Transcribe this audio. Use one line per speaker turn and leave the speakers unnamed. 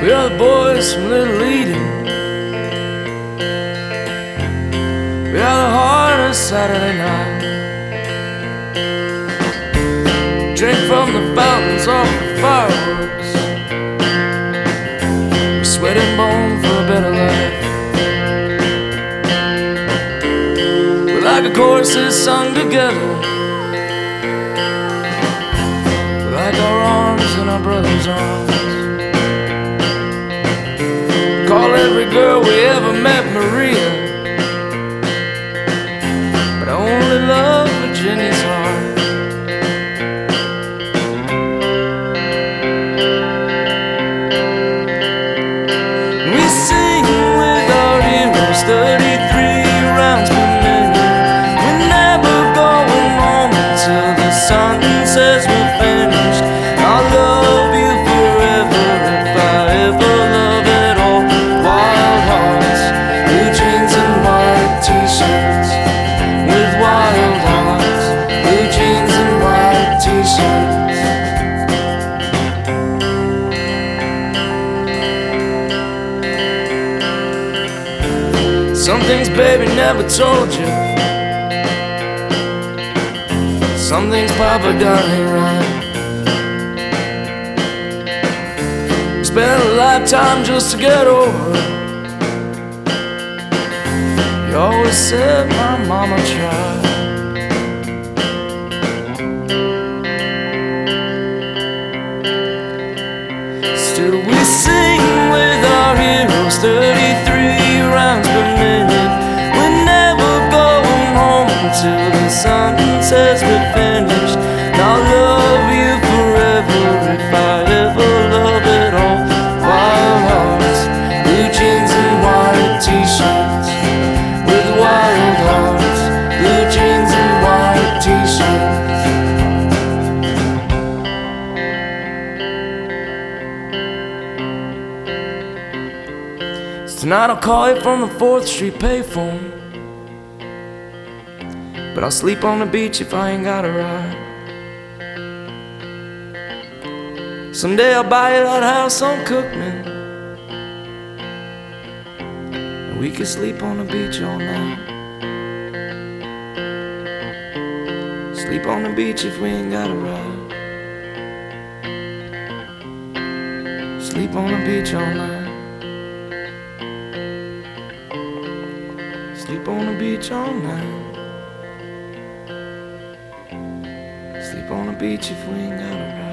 boys from Little Eden. We are the heart of Saturday night. Drink from the fountains off the fireworks. We sweat and bone for a better life. We like a choruses sung together. We like our arms in our brother's arms. Every girl we ever met Maria. Some things baby never told you. Some things Papa done ain't right. Spent a lifetime just to get over. You always said my mama tried. Tonight I'll call you from the 4th Street payphone. But I'll sleep on the beach if I ain't got a ride. Someday I'll buy you that house on Cookman. And we can sleep on the beach all night. Sleep on the beach if we ain't got a ride. Sleep on the beach all night. Sleep on the beach all night. Sleep on the beach if we ain't got a ride.